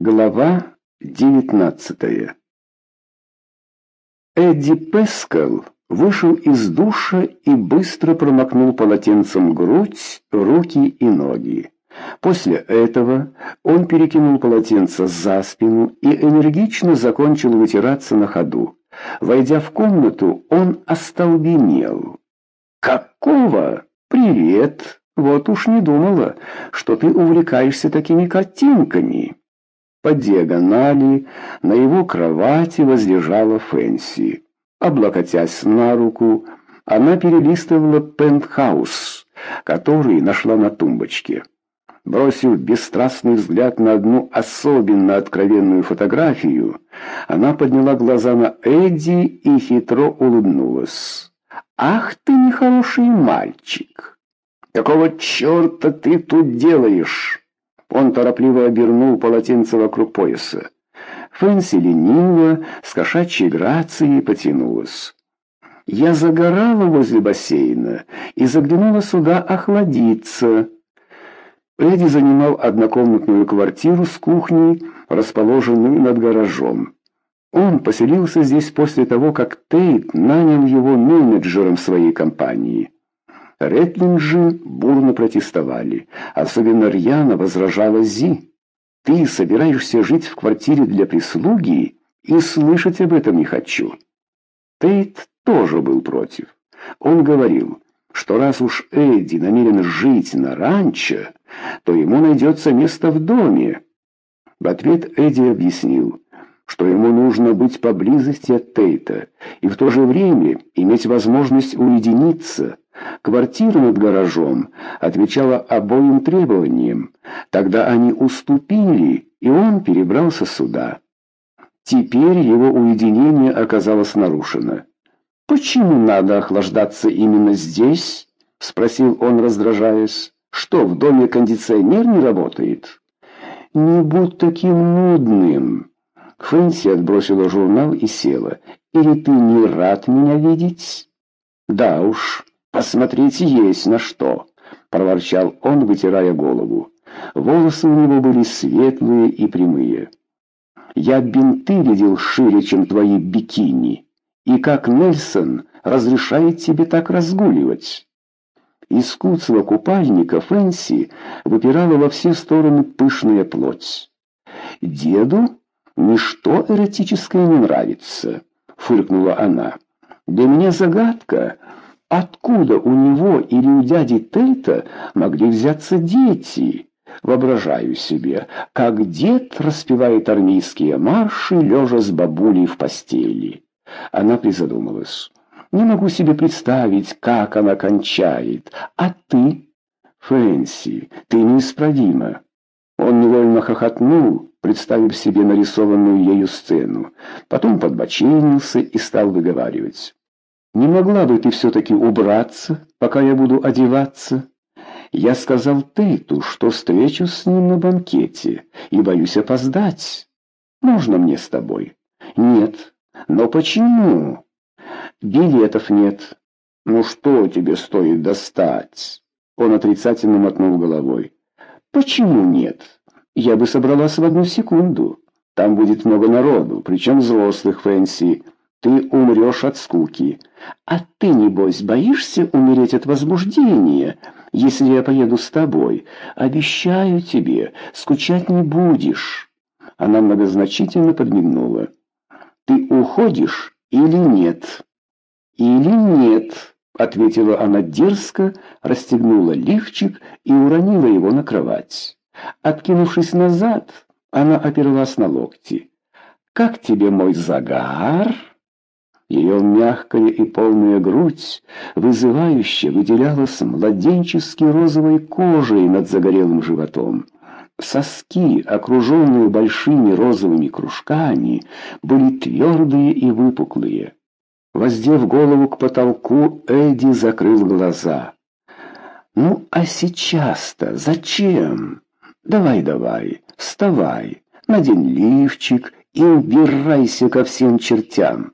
Глава девятнадцатая Эдди Пескал вышел из душа и быстро промокнул полотенцем грудь, руки и ноги. После этого он перекинул полотенце за спину и энергично закончил вытираться на ходу. Войдя в комнату, он остолбенел. «Какого? Привет! Вот уж не думала, что ты увлекаешься такими картинками!» По диагонали на его кровати возлежала Фэнси. Облокотясь на руку, она перелистывала пентхаус, который нашла на тумбочке. Бросив бесстрастный взгляд на одну особенно откровенную фотографию, она подняла глаза на Эдди и хитро улыбнулась. «Ах ты нехороший мальчик! Какого черта ты тут делаешь?» Он торопливо обернул полотенце вокруг пояса. Фэнси лениво, с кошачьей грацией потянулась. «Я загорала возле бассейна и заглянула сюда охладиться». Эдди занимал однокомнатную квартиру с кухней, расположенную над гаражом. Он поселился здесь после того, как Тейт нанял его менеджером своей компании. Ретлинджи бурно протестовали, особенно рьяно возражала Зи. «Ты собираешься жить в квартире для прислуги, и слышать об этом не хочу». Тейт тоже был против. Он говорил, что раз уж Эдди намерен жить на ранчо, то ему найдется место в доме. В ответ Эдди объяснил, что ему нужно быть поблизости от Тейта и в то же время иметь возможность уединиться. Квартира над гаражом отвечала обоим требованиям. Тогда они уступили, и он перебрался сюда. Теперь его уединение оказалось нарушено. «Почему надо охлаждаться именно здесь?» — спросил он, раздражаясь. «Что, в доме кондиционер не работает?» «Не будь таким нудным!» Фэнси отбросила журнал и села. «Или ты не рад меня видеть?» «Да уж, посмотреть есть на что!» — проворчал он, вытирая голову. Волосы у него были светлые и прямые. «Я бинты видел шире, чем твои бикини!» и как Нельсон разрешает тебе так разгуливать. Из куцого купальника Фэнси выпирала во все стороны пышная плоть. «Деду ничто эротическое не нравится», — фыркнула она. «Для меня загадка, откуда у него или у дяди Тейта могли взяться дети?» Воображаю себе, как дед распевает армейские марши, лежа с бабулей в постели. Она призадумалась. «Не могу себе представить, как она кончает. А ты?» «Фэнси, ты неисправима». Он невольно хохотнул, представив себе нарисованную ею сцену. Потом подбоченился и стал выговаривать. «Не могла бы ты все-таки убраться, пока я буду одеваться?» Я сказал Тейту, что встречусь с ним на банкете и боюсь опоздать. Можно мне с тобой? Нет, но почему? Билетов нет. Ну что тебе стоит достать? Он отрицательно мотнул головой. Почему нет? Я бы собралась в одну секунду. Там будет много народу, причем взрослых, Фэнси. Ты умрешь от скуки. А ты, небось, боишься умереть от возбуждения, если я поеду с тобой? Обещаю тебе, скучать не будешь. Она многозначительно подмигнула. Ты уходишь или нет?» «Или нет», — ответила она дерзко, расстегнула лифчик и уронила его на кровать. Откинувшись назад, она оперлась на локти. «Как тебе мой загар?» Ее мягкая и полная грудь вызывающе выделялась младенчески розовой кожей над загорелым животом. Соски, окруженные большими розовыми кружками, были твердые и выпуклые. Воздев голову к потолку, Эдди закрыл глаза. «Ну, а сейчас-то зачем? Давай, давай, вставай, надень лифчик и убирайся ко всем чертям».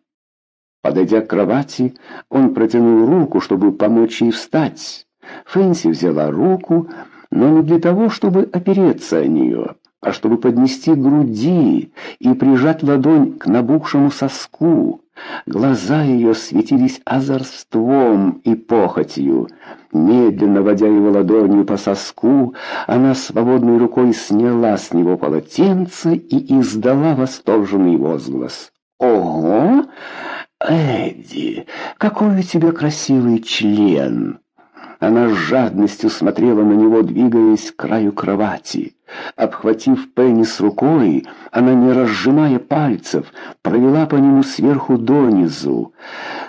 Подойдя к кровати, он протянул руку, чтобы помочь ей встать. Фэнси взяла руку, но не для того, чтобы опереться о нее, а чтобы поднести груди и прижать ладонь к набухшему соску. Глаза ее светились озорством и похотью. Медленно водя его ладонью по соску, она свободной рукой сняла с него полотенце и издала восторженный возглас. «Ого! Эдди, какой у тебя красивый член!» Она с жадностью смотрела на него, двигаясь к краю кровати. Обхватив пенис рукой, она, не разжимая пальцев, провела по нему сверху донизу.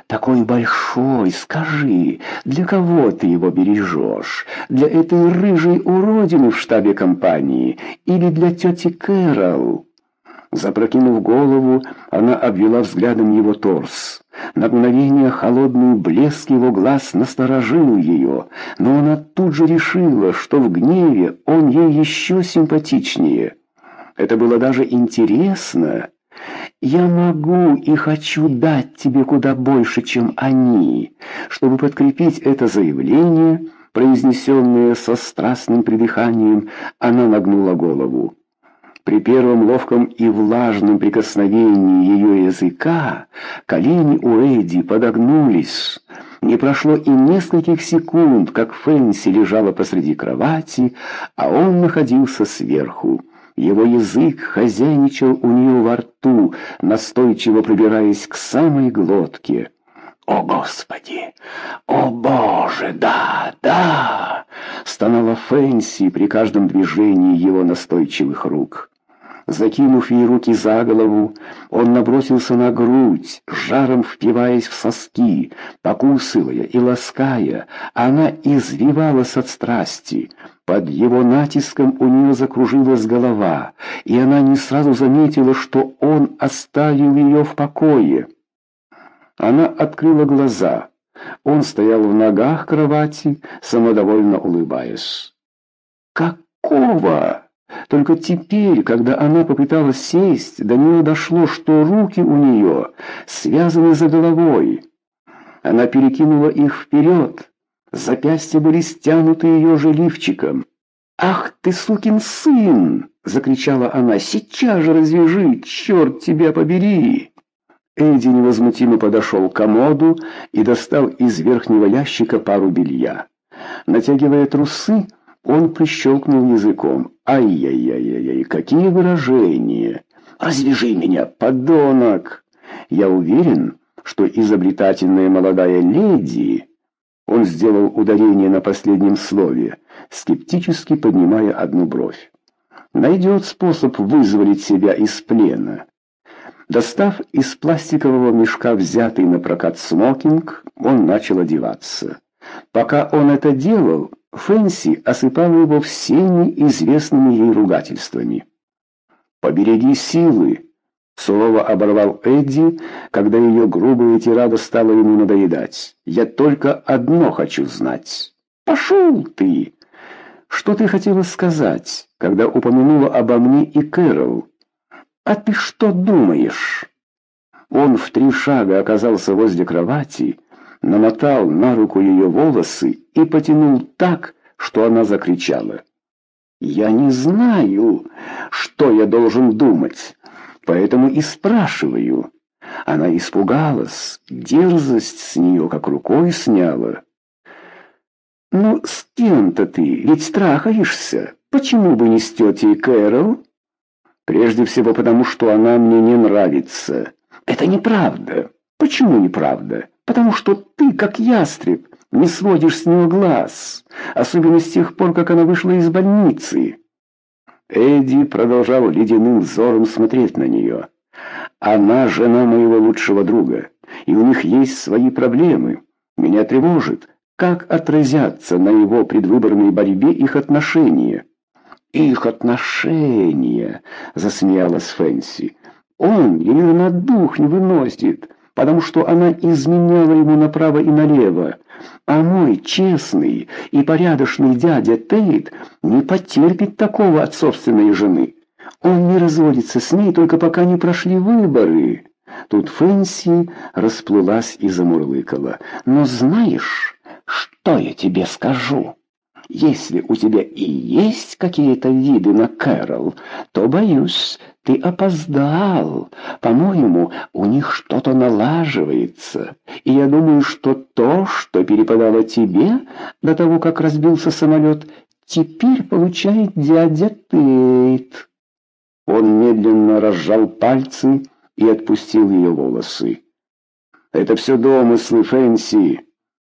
«Такой большой, скажи, для кого ты его бережешь? Для этой рыжей уродины в штабе компании или для тети Кэрол?» Запрокинув голову, она обвела взглядом его торс. На мгновение холодный блеск его глаз насторожил ее, но она тут же решила, что в гневе он ей еще симпатичнее. Это было даже интересно. «Я могу и хочу дать тебе куда больше, чем они». Чтобы подкрепить это заявление, произнесенное со страстным придыханием, она нагнула голову. При первом ловком и влажном прикосновении ее языка колени у Эдди подогнулись. Не прошло и нескольких секунд, как Фэнси лежала посреди кровати, а он находился сверху. Его язык хозяйничал у нее во рту, настойчиво пробираясь к самой глотке. «О, Господи! О, Боже! Да, да!» — стонала Фэнси при каждом движении его настойчивых рук. Закинув ей руки за голову, он набросился на грудь, жаром впиваясь в соски, покусывая и лаская. Она извивалась от страсти. Под его натиском у нее закружилась голова, и она не сразу заметила, что он оставил ее в покое. Она открыла глаза. Он стоял в ногах кровати, самодовольно улыбаясь. «Какого?» Только теперь, когда она попыталась сесть, до нее дошло, что руки у нее связаны за головой. Она перекинула их вперед. Запястья были стянуты ее же лифчиком. «Ах ты, сукин сын!» — закричала она. «Сейчас же развяжи! Черт тебя побери!» Эдди невозмутимо подошел к комоду и достал из верхнего ящика пару белья. Натягивая трусы, он прищелкнул языком. «Ай-яй-яй-яй, какие выражения! Развяжи меня, подонок!» «Я уверен, что изобретательная молодая леди...» Он сделал ударение на последнем слове, скептически поднимая одну бровь. «Найдет способ вызволить себя из плена». Достав из пластикового мешка взятый на прокат смокинг, он начал одеваться. Пока он это делал, Фэнси осыпала его всеми известными ей ругательствами. «Побереги силы!» — сурово оборвал Эдди, когда ее грубая тирада стала ему надоедать. «Я только одно хочу знать. Пошел ты!» «Что ты хотела сказать, когда упомянула обо мне и Кэрол?» «А ты что думаешь?» Он в три шага оказался возле кровати, намотал на руку ее волосы и потянул так, что она закричала. «Я не знаю, что я должен думать, поэтому и спрашиваю». Она испугалась, дерзость с нее как рукой сняла. «Ну, с кем-то ты ведь страхаешься. Почему бы не с тетей Кэрол?» «Прежде всего потому, что она мне не нравится». «Это неправда». «Почему неправда?» Потому что ты, как ястреб, не сводишь с нее глаз, особенно с тех пор, как она вышла из больницы». Эдди продолжал ледяным взором смотреть на нее. «Она жена моего лучшего друга, и у них есть свои проблемы. Меня тревожит, как отразятся на его предвыборной борьбе их отношения». «Их отношения!» — засмеялась Фэнси. «Он ее на дух не выносит» потому что она изменяла ему направо и налево. А мой честный и порядочный дядя Тейт не потерпит такого от собственной жены. Он не разводится с ней, только пока не прошли выборы. Тут Фэнси расплылась и замурлыкала. «Но знаешь, что я тебе скажу?» Если у тебя и есть какие-то виды на Кэрол, то, боюсь, ты опоздал. По-моему, у них что-то налаживается. И я думаю, что то, что перепадало тебе до того, как разбился самолет, теперь получает дядя Тейт». Он медленно разжал пальцы и отпустил ее волосы. «Это все домыслы, Фэнси!»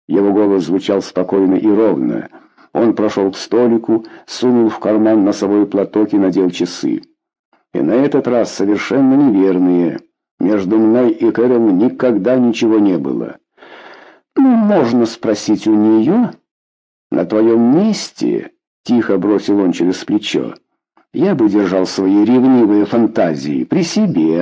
Его голос звучал спокойно и ровно. Он прошел к столику, сунул в карман носовой платок и надел часы. И на этот раз совершенно неверные. Между мной и Кэрол никогда ничего не было. Ну, можно спросить у нее. На твоем месте, тихо бросил он через плечо, я бы держал свои ревнивые фантазии при себе.